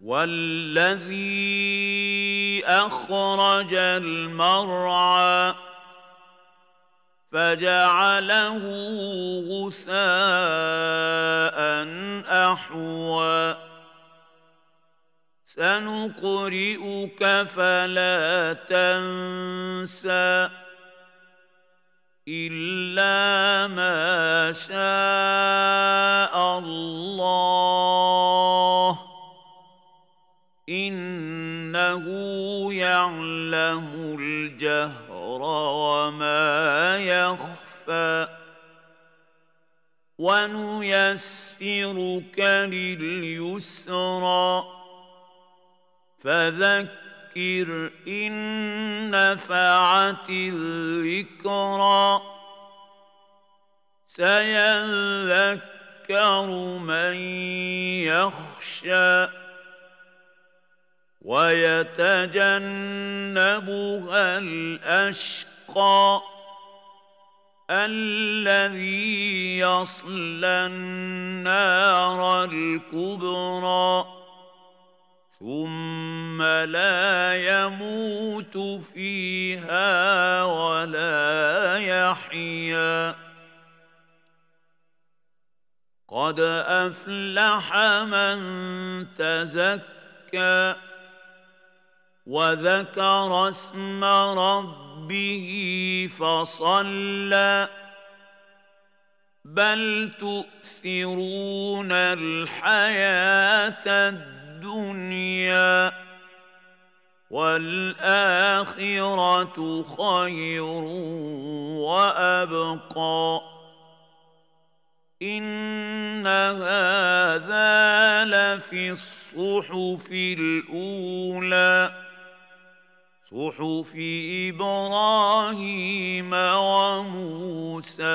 والذي اخرج المرعى فجعله غثاء احوى سنقرئك فلا تنسى الا ما شاء الله إنه يعلم الجهر وما يخفى ونيسرك لليسرى فذكر إن نفعت الذكرى سيذكر من يخشى ويتجنبها الأشقى الذي يصلى النار الكبرى ثم لا يموت فيها ولا يحيا. قد أفلح من تزكى وذكر اسم ربه فصلى. بل تؤثرون الحياة الدنيا والآخرة خير وأبقى. إن هذا لفي الصحف الأولى. صحف إبراهيم وموسى.